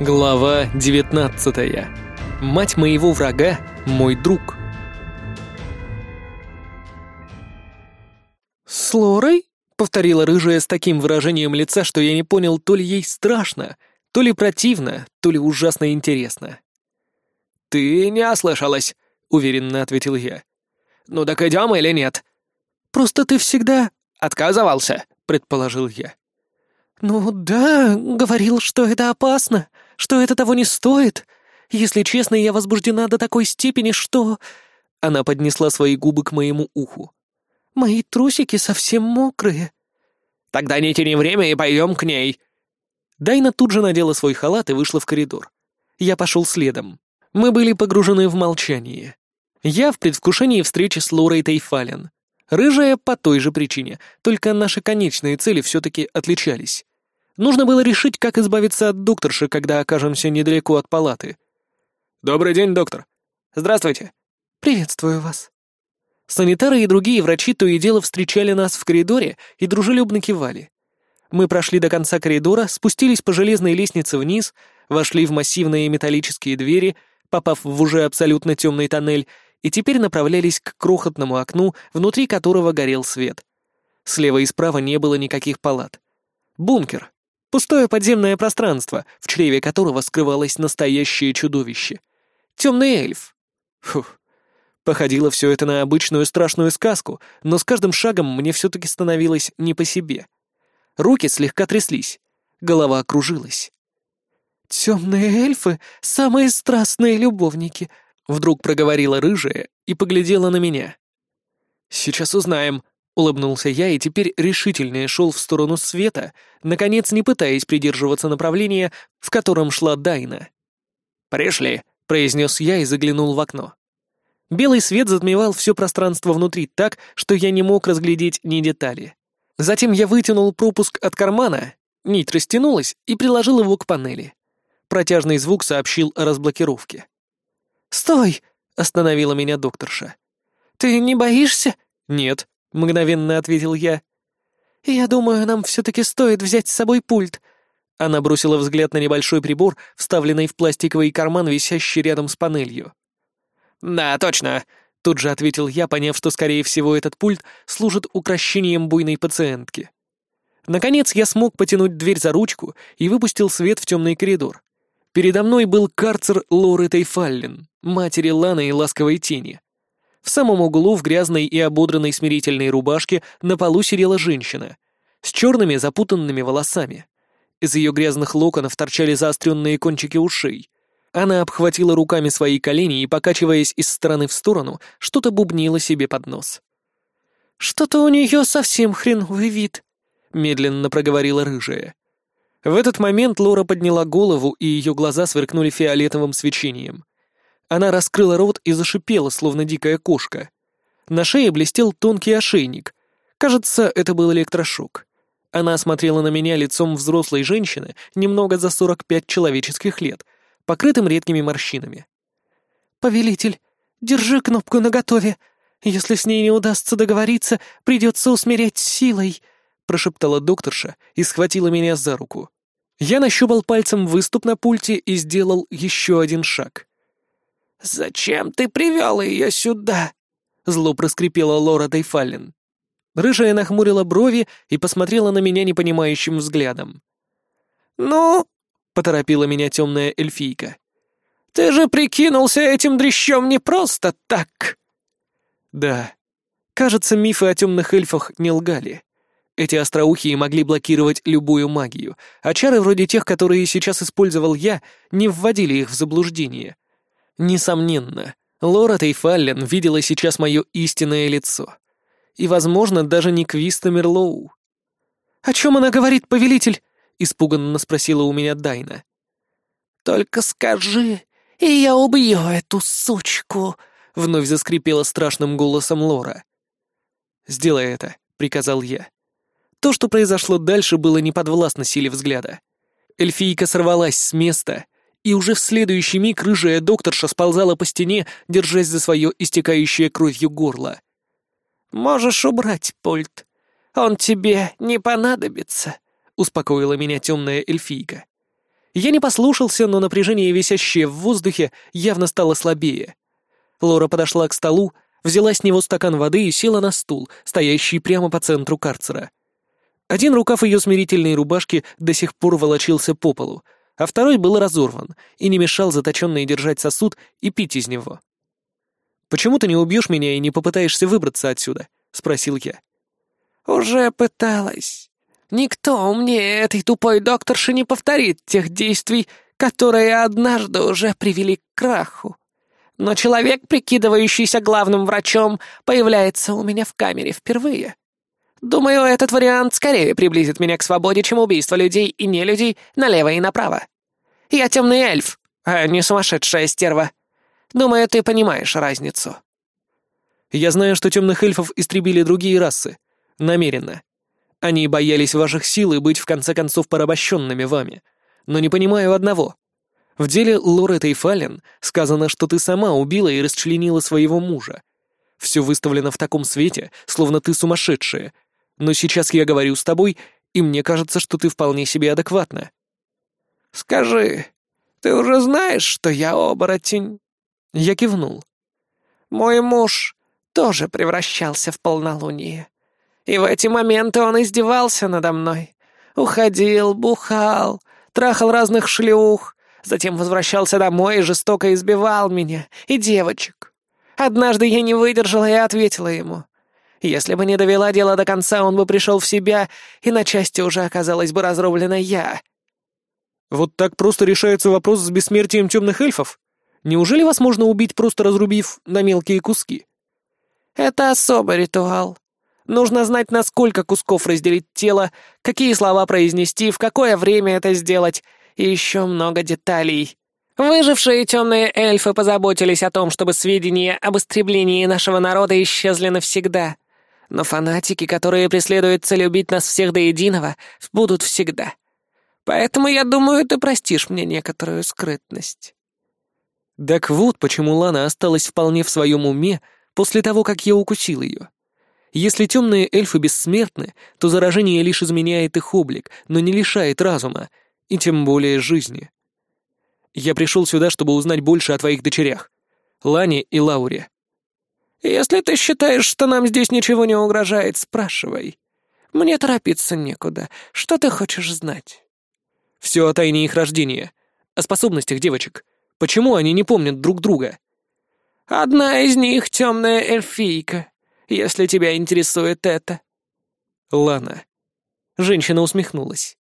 Глава 19. Мать моего врага — мой друг. «С Лорой?» — повторила рыжая с таким выражением лица, что я не понял, то ли ей страшно, то ли противно, то ли ужасно интересно. «Ты не ослышалась», — уверенно ответил я. «Ну так идем или нет?» «Просто ты всегда...» «Отказывался», — предположил я. «Ну да, говорил, что это опасно», что это того не стоит? Если честно, я возбуждена до такой степени, что...» Она поднесла свои губы к моему уху. «Мои трусики совсем мокрые». «Тогда не теряем время и пойдем к ней». Дайна тут же надела свой халат и вышла в коридор. Я пошел следом. Мы были погружены в молчание. Я в предвкушении встречи с Лорой Тейфален. Рыжая по той же причине, только наши конечные цели все-таки отличались. Нужно было решить, как избавиться от докторши, когда окажемся недалеко от палаты. «Добрый день, доктор. Здравствуйте». «Приветствую вас». Санитары и другие врачи то и дело встречали нас в коридоре и дружелюбно кивали. Мы прошли до конца коридора, спустились по железной лестнице вниз, вошли в массивные металлические двери, попав в уже абсолютно темный тоннель, и теперь направлялись к крохотному окну, внутри которого горел свет. Слева и справа не было никаких палат. Бункер, Пустое подземное пространство, в чреве которого скрывалось настоящее чудовище. Темный эльф. Фух. Походило все это на обычную страшную сказку, но с каждым шагом мне все-таки становилось не по себе. Руки слегка тряслись, голова кружилась. «Темные эльфы — самые страстные любовники», — вдруг проговорила рыжая и поглядела на меня. «Сейчас узнаем», Улыбнулся я и теперь решительно шел в сторону света, наконец не пытаясь придерживаться направления, в котором шла Дайна. «Пришли», — произнес я и заглянул в окно. Белый свет затмевал все пространство внутри так, что я не мог разглядеть ни детали. Затем я вытянул пропуск от кармана, нить растянулась и приложил его к панели. Протяжный звук сообщил о разблокировке. «Стой!» — остановила меня докторша. «Ты не боишься?» «Нет», — мгновенно ответил я. «Я думаю, нам все-таки стоит взять с собой пульт». Она бросила взгляд на небольшой прибор, вставленный в пластиковый карман, висящий рядом с панелью. «Да, точно!» — тут же ответил я, поняв, что, скорее всего, этот пульт служит укращением буйной пациентки. Наконец я смог потянуть дверь за ручку и выпустил свет в темный коридор. Передо мной был карцер Лоры Тейфаллин, матери Ланы и Ласковой Тени. В самом углу в грязной и ободранной смирительной рубашке на полу сидела женщина с черными запутанными волосами. Из ее грязных локонов торчали заостренные кончики ушей. Она обхватила руками свои колени и, покачиваясь из стороны в сторону, что-то бубнила себе под нос. «Что-то у нее совсем хреновый вид», — медленно проговорила рыжая. В этот момент Лора подняла голову, и ее глаза сверкнули фиолетовым свечением. Она раскрыла рот и зашипела, словно дикая кошка. На шее блестел тонкий ошейник. Кажется, это был электрошок. Она смотрела на меня лицом взрослой женщины, немного за 45 человеческих лет, покрытым редкими морщинами. «Повелитель, держи кнопку наготове. Если с ней не удастся договориться, придется усмирять силой», — прошептала докторша и схватила меня за руку. Я нащупал пальцем выступ на пульте и сделал еще один шаг — «Зачем ты привел ее сюда?» — зло проскрипела Лора Дейфалин. Рыжая нахмурила брови и посмотрела на меня непонимающим взглядом. «Ну?» — поторопила меня темная эльфийка. «Ты же прикинулся этим дрящом не просто так!» «Да. Кажется, мифы о темных эльфах не лгали. Эти остроухие могли блокировать любую магию, а чары вроде тех, которые сейчас использовал я, не вводили их в заблуждение. Несомненно, Лора Тейфаллен видела сейчас мое истинное лицо. И, возможно, даже не Квиста Мерлоу. «О чем она говорит, повелитель?» — испуганно спросила у меня Дайна. «Только скажи, и я убью эту сучку!» — вновь заскрипела страшным голосом Лора. «Сделай это», — приказал я. То, что произошло дальше, было не подвластно силе взгляда. Эльфийка сорвалась с места — и уже в следующий миг рыжая докторша сползала по стене, держась за свое истекающее кровью горло. «Можешь убрать пульт. Он тебе не понадобится», — успокоила меня темная эльфийка. Я не послушался, но напряжение, висящее в воздухе, явно стало слабее. Лора подошла к столу, взяла с него стакан воды и села на стул, стоящий прямо по центру карцера. Один рукав ее смирительной рубашки до сих пор волочился по полу, а второй был разорван и не мешал заточенный держать сосуд и пить из него. «Почему ты не убьешь меня и не попытаешься выбраться отсюда?» — спросил я. «Уже пыталась. Никто мне, этой тупой докторши, не повторит тех действий, которые однажды уже привели к краху. Но человек, прикидывающийся главным врачом, появляется у меня в камере впервые. Думаю, этот вариант скорее приблизит меня к свободе, чем убийство людей и не людей налево и направо. Я темный эльф, а не сумасшедшая стерва. Думаю, ты понимаешь разницу. Я знаю, что темных эльфов истребили другие расы. Намеренно. Они боялись ваших сил и быть, в конце концов, порабощенными вами. Но не понимаю одного. В деле Лоры Тейфален сказано, что ты сама убила и расчленила своего мужа. Все выставлено в таком свете, словно ты сумасшедшая, но сейчас я говорю с тобой, и мне кажется, что ты вполне себе адекватна». «Скажи, ты уже знаешь, что я оборотень?» Я кивнул. «Мой муж тоже превращался в полнолуние. И в эти моменты он издевался надо мной. Уходил, бухал, трахал разных шлюх, затем возвращался домой и жестоко избивал меня и девочек. Однажды я не выдержала и ответила ему. Если бы не довела дело до конца, он бы пришел в себя, и на части уже оказалась бы разрублена я». «Вот так просто решается вопрос с бессмертием темных эльфов? Неужели вас можно убить, просто разрубив на мелкие куски?» «Это особый ритуал. Нужно знать, на сколько кусков разделить тело, какие слова произнести, в какое время это сделать, и еще много деталей». Выжившие темные эльфы позаботились о том, чтобы сведения об истреблении нашего народа исчезли навсегда. Но фанатики, которые преследуют цель убить нас всех до единого, будут всегда. Поэтому, я думаю, ты простишь мне некоторую скрытность». Так вот, почему Лана осталась вполне в своем уме после того, как я укусил ее. Если темные эльфы бессмертны, то заражение лишь изменяет их облик, но не лишает разума, и тем более жизни. Я пришел сюда, чтобы узнать больше о твоих дочерях, Лане и Лауре. Если ты считаешь, что нам здесь ничего не угрожает, спрашивай. Мне торопиться некуда. Что ты хочешь знать? Все о тайне их рождения, о способностях девочек. Почему они не помнят друг друга? Одна из них темная эльфийка, если тебя интересует это. Лана. Женщина усмехнулась.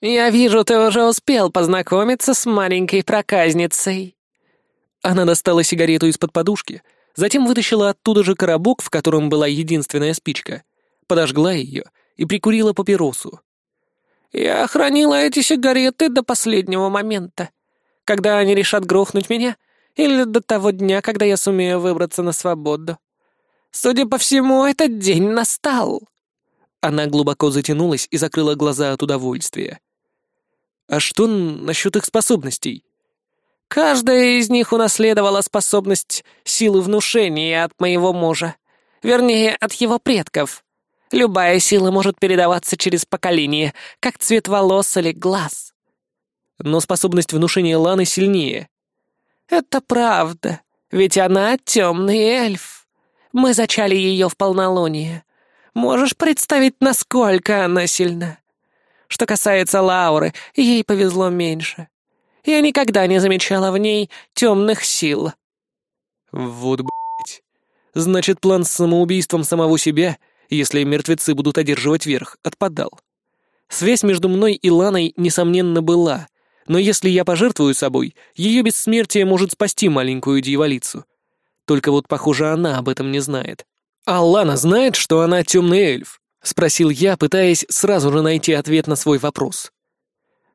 «Я вижу, ты уже успел познакомиться с маленькой проказницей». Она достала сигарету из-под подушки — Затем вытащила оттуда же коробок, в котором была единственная спичка, подожгла ее и прикурила папиросу. «Я хранила эти сигареты до последнего момента. Когда они решат грохнуть меня, или до того дня, когда я сумею выбраться на свободу. Судя по всему, этот день настал». Она глубоко затянулась и закрыла глаза от удовольствия. «А что насчет их способностей?» Каждая из них унаследовала способность силы внушения от моего мужа. Вернее, от его предков. Любая сила может передаваться через поколение, как цвет волос или глаз. Но способность внушения Ланы сильнее. Это правда, ведь она темный эльф. Мы зачали ее в полнолуние. Можешь представить, насколько она сильна? Что касается Лауры, ей повезло меньше. Я никогда не замечала в ней темных сил». «Вот блять. Значит, план с самоубийством самого себя, если мертвецы будут одерживать верх, отпадал. Связь между мной и Ланой, несомненно, была, но если я пожертвую собой, ее бессмертие может спасти маленькую дьяволицу. Только вот, похоже, она об этом не знает. А Лана знает, что она темный эльф?» — спросил я, пытаясь сразу же найти ответ на свой вопрос.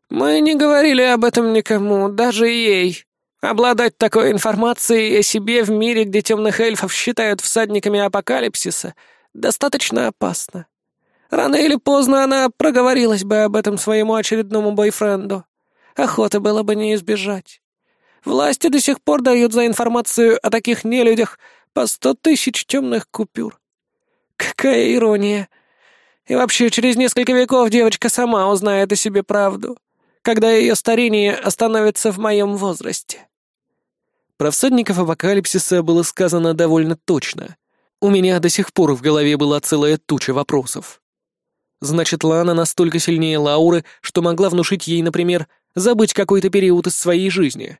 Мы не говорили об этом никому, даже ей. Обладать такой информацией о себе в мире, где темных эльфов считают всадниками апокалипсиса, достаточно опасно. Рано или поздно она проговорилась бы об этом своему очередному бойфренду. Охоты было бы не избежать. Власти до сих пор дают за информацию о таких нелюдях по сто тысяч темных купюр. Какая ирония. И вообще, через несколько веков девочка сама узнает о себе правду. Когда ее старение остановится в моем возрасте». Про всадников апокалипсиса было сказано довольно точно. У меня до сих пор в голове была целая туча вопросов. Значит, Лана настолько сильнее Лауры, что могла внушить ей, например, забыть какой-то период из своей жизни.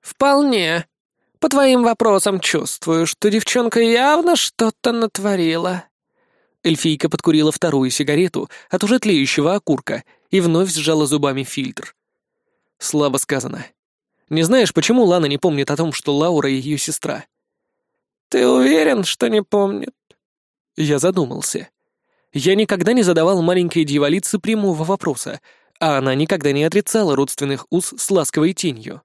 «Вполне. По твоим вопросам чувствую, что девчонка явно что-то натворила». Эльфийка подкурила вторую сигарету от уже тлеющего окурка и вновь сжала зубами фильтр. Слабо сказано. Не знаешь, почему Лана не помнит о том, что Лаура ее сестра? Ты уверен, что не помнит? Я задумался. Я никогда не задавал маленькой дьяволице прямого вопроса, а она никогда не отрицала родственных уз с ласковой тенью.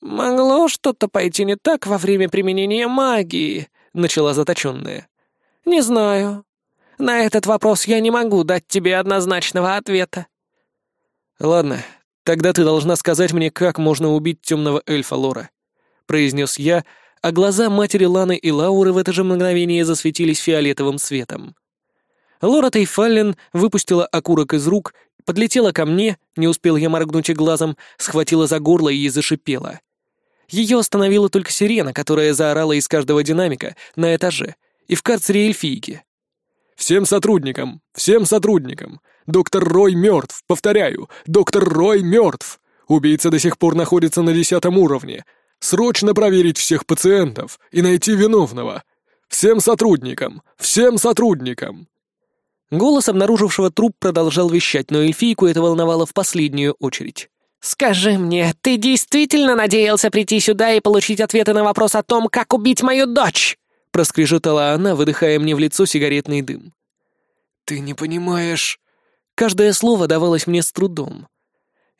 «Могло что-то пойти не так во время применения магии», — начала заточенная. «Не знаю. На этот вопрос я не могу дать тебе однозначного ответа». «Ладно, тогда ты должна сказать мне, как можно убить темного эльфа Лора», — произнес я, а глаза матери Ланы и Лауры в это же мгновение засветились фиолетовым светом. Лора Тейфаллен выпустила окурок из рук, подлетела ко мне, не успел я моргнуть и глазом, схватила за горло и зашипела. Ее остановила только сирена, которая заорала из каждого динамика на этаже и в карцере эльфийки. Всем сотрудникам! Всем сотрудникам! Доктор Рой мертв! Повторяю, доктор Рой мертв! Убийца до сих пор находится на десятом уровне. Срочно проверить всех пациентов и найти виновного! Всем сотрудникам! Всем сотрудникам!» Голос обнаружившего труп продолжал вещать, но эльфийку это волновало в последнюю очередь. «Скажи мне, ты действительно надеялся прийти сюда и получить ответы на вопрос о том, как убить мою дочь?» — проскрежетала она, выдыхая мне в лицо сигаретный дым. «Ты не понимаешь...» Каждое слово давалось мне с трудом.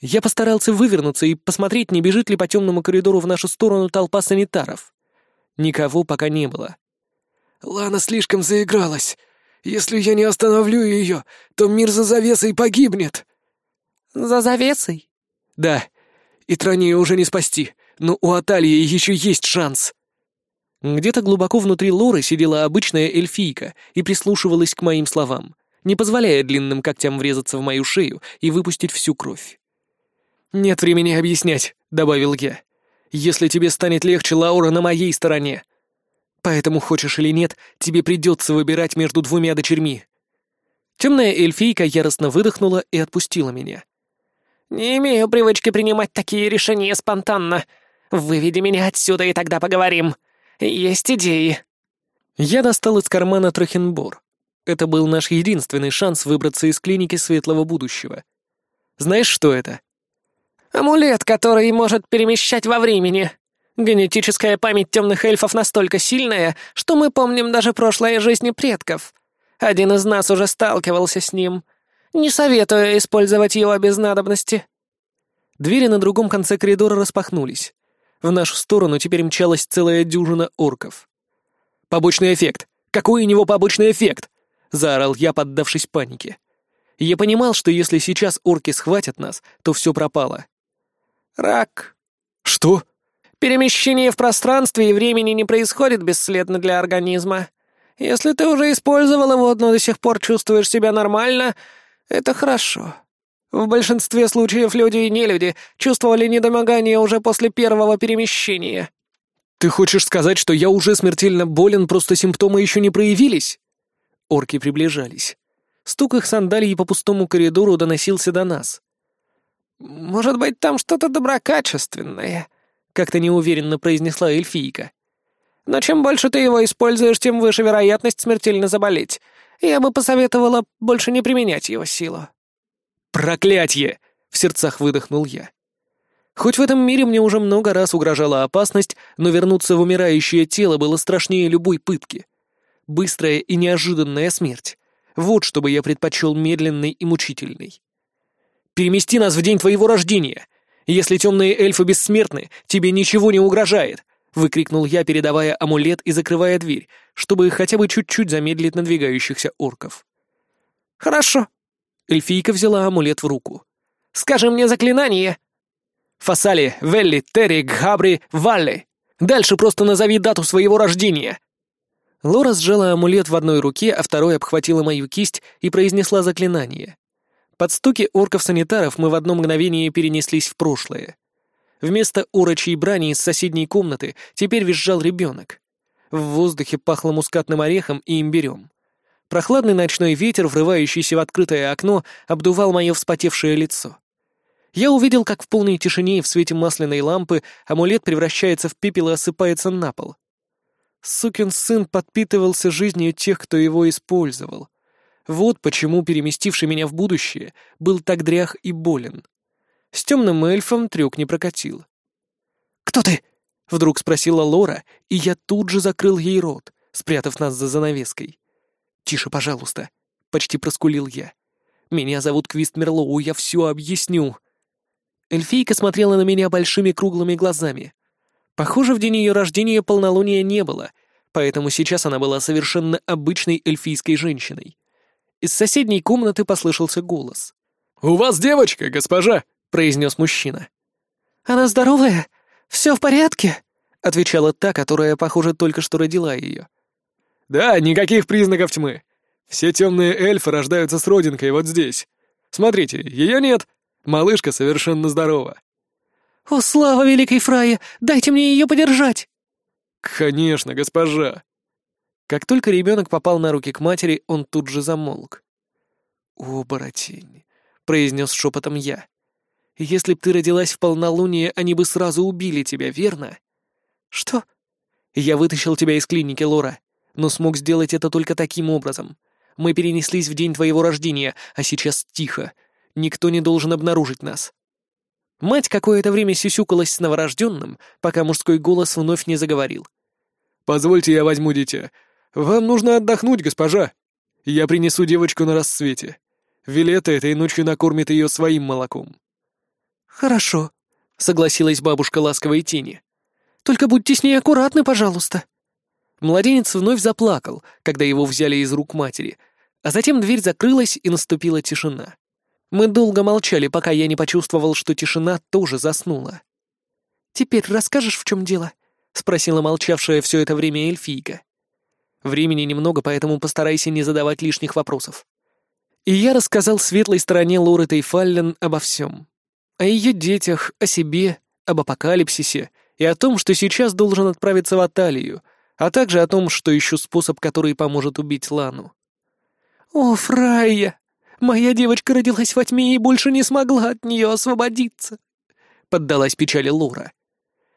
Я постарался вывернуться и посмотреть, не бежит ли по темному коридору в нашу сторону толпа санитаров. Никого пока не было. «Лана слишком заигралась. Если я не остановлю ее, то мир за завесой погибнет». «За завесой?» «Да. И Трания уже не спасти, но у Атальи еще есть шанс». Где-то глубоко внутри Лоры сидела обычная эльфийка и прислушивалась к моим словам, не позволяя длинным когтям врезаться в мою шею и выпустить всю кровь. «Нет времени объяснять», — добавил я. «Если тебе станет легче, Лаура на моей стороне. Поэтому, хочешь или нет, тебе придется выбирать между двумя дочерьми». Темная эльфийка яростно выдохнула и отпустила меня. «Не имею привычки принимать такие решения спонтанно. Выведи меня отсюда, и тогда поговорим», есть идеи». Я достал из кармана Трохенбор. Это был наш единственный шанс выбраться из клиники светлого будущего. Знаешь, что это? Амулет, который может перемещать во времени. Генетическая память темных эльфов настолько сильная, что мы помним даже прошлое жизни предков. Один из нас уже сталкивался с ним. Не советую использовать его без надобности. Двери на другом конце коридора распахнулись. В нашу сторону теперь мчалась целая дюжина орков. «Побочный эффект! Какой у него побочный эффект?» — заорал я, поддавшись панике. Я понимал, что если сейчас орки схватят нас, то все пропало. «Рак». «Что?» «Перемещение в пространстве и времени не происходит бесследно для организма. Если ты уже использовал его, но до сих пор чувствуешь себя нормально, это хорошо». В большинстве случаев люди и нелюди чувствовали недомогание уже после первого перемещения. Ты хочешь сказать, что я уже смертельно болен, просто симптомы еще не проявились? Орки приближались. Стук их сандалий по пустому коридору доносился до нас. «Может быть, там что-то доброкачественное», — как-то неуверенно произнесла эльфийка. «Но чем больше ты его используешь, тем выше вероятность смертельно заболеть. Я бы посоветовала больше не применять его силу». «Проклятье!» — в сердцах выдохнул я. Хоть в этом мире мне уже много раз угрожала опасность, но вернуться в умирающее тело было страшнее любой пытки. Быстрая и неожиданная смерть. Вот что бы я предпочел медленной и мучительной. «Перемести нас в день твоего рождения! Если темные эльфы бессмертны, тебе ничего не угрожает!» — выкрикнул я, передавая амулет и закрывая дверь, чтобы хотя бы чуть-чуть замедлить надвигающихся орков. «Хорошо», Эльфийка взяла амулет в руку. «Скажи мне заклинание!» «Фасали, Велли, Терри, Габри, Валли! Дальше просто назови дату своего рождения!» Лора сжала амулет в одной руке, а второй обхватила мою кисть и произнесла заклинание. Под стуки орков-санитаров мы в одно мгновение перенеслись в прошлое. Вместо урочей брани из соседней комнаты теперь визжал ребенок. В воздухе пахло мускатным орехом и имбирем. Прохладный ночной ветер, врывающийся в открытое окно, обдувал мое вспотевшее лицо. Я увидел, как в полной тишине и в свете масляной лампы амулет превращается в пепел и осыпается на пол. Сукин сын подпитывался жизнью тех, кто его использовал. Вот почему переместивший меня в будущее был так дрях и болен. С темным эльфом трюк не прокатил. «Кто ты?» — вдруг спросила Лора, и я тут же закрыл ей рот, спрятав нас за занавеской. «Тише, пожалуйста», — почти проскулил я. «Меня зовут Квист Мерлоу, я все объясню». Эльфийка смотрела на меня большими круглыми глазами. Похоже, в день ее рождения полнолуния не было, поэтому сейчас она была совершенно обычной эльфийской женщиной. Из соседней комнаты послышался голос. «У вас девочка, госпожа!» — произнес мужчина. «Она здоровая? Все в порядке?» — отвечала та, которая, похоже, только что родила ее. Да, никаких признаков тьмы. Все темные эльфы рождаются с родинкой вот здесь. Смотрите, ее нет. Малышка совершенно здорова. «О, слава великой фрае! Дайте мне ее подержать!» «Конечно, госпожа!» Как только ребенок попал на руки к матери, он тут же замолк. «Оборотень!» — произнес шепотом я. «Если б ты родилась в полнолуние, они бы сразу убили тебя, верно?» «Что?» «Я вытащил тебя из клиники, Лора но смог сделать это только таким образом. Мы перенеслись в день твоего рождения, а сейчас тихо. Никто не должен обнаружить нас». Мать какое-то время сюсюкалась с новорожденным, пока мужской голос вновь не заговорил. «Позвольте, я возьму дитя. Вам нужно отдохнуть, госпожа. Я принесу девочку на рассвете. Вилета этой ночью накормит ее своим молоком». «Хорошо», — согласилась бабушка ласковой тени. «Только будьте с ней аккуратны, пожалуйста». Младенец вновь заплакал, когда его взяли из рук матери, а затем дверь закрылась и наступила тишина. Мы долго молчали, пока я не почувствовал, что тишина тоже заснула. «Теперь расскажешь, в чем дело?» — спросила молчавшая все это время эльфийка. «Времени немного, поэтому постарайся не задавать лишних вопросов». И я рассказал светлой стороне Лоры Тейфаллен обо всем. О ее детях, о себе, об апокалипсисе и о том, что сейчас должен отправиться в Аталию, а также о том, что ищу способ, который поможет убить Лану. «О, Фрайя! Моя девочка родилась во тьме и больше не смогла от нее освободиться!» Поддалась печали Лора.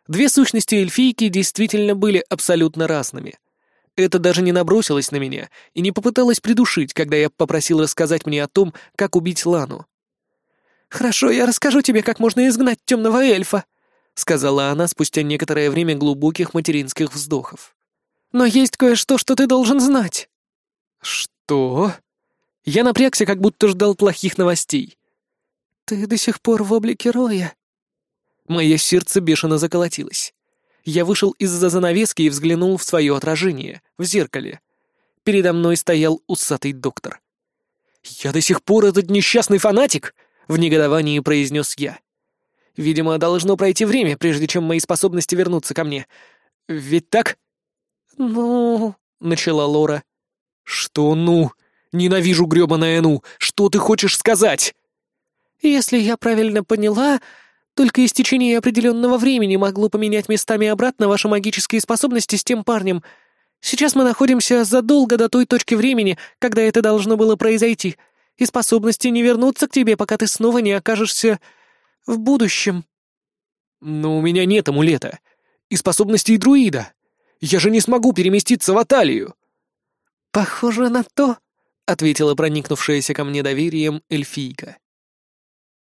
Две сущности эльфийки действительно были абсолютно разными. Это даже не набросилось на меня и не попыталось придушить, когда я попросил рассказать мне о том, как убить Лану. «Хорошо, я расскажу тебе, как можно изгнать темного эльфа», — сказала она спустя некоторое время глубоких материнских вздохов. Но есть кое-что, что ты должен знать». «Что?» Я напрягся, как будто ждал плохих новостей. «Ты до сих пор в облике Роя». Мое сердце бешено заколотилось. Я вышел из-за занавески и взглянул в свое отражение, в зеркале. Передо мной стоял усатый доктор. «Я до сих пор этот несчастный фанатик!» — в негодовании произнес я. «Видимо, должно пройти время, прежде чем мои способности вернутся ко мне. Ведь так?» «Ну...» — начала Лора. «Что «ну»? Ненавижу грёбаное «ну». Что ты хочешь сказать?» «Если я правильно поняла, только истечение определенного времени могло поменять местами обратно ваши магические способности с тем парнем. Сейчас мы находимся задолго до той точки времени, когда это должно было произойти, и способности не вернутся к тебе, пока ты снова не окажешься в будущем». «Но у меня нет амулета. И способностей друида. Я же не смогу переместиться в Аталию!» «Похоже на то», — ответила проникнувшаяся ко мне доверием эльфийка.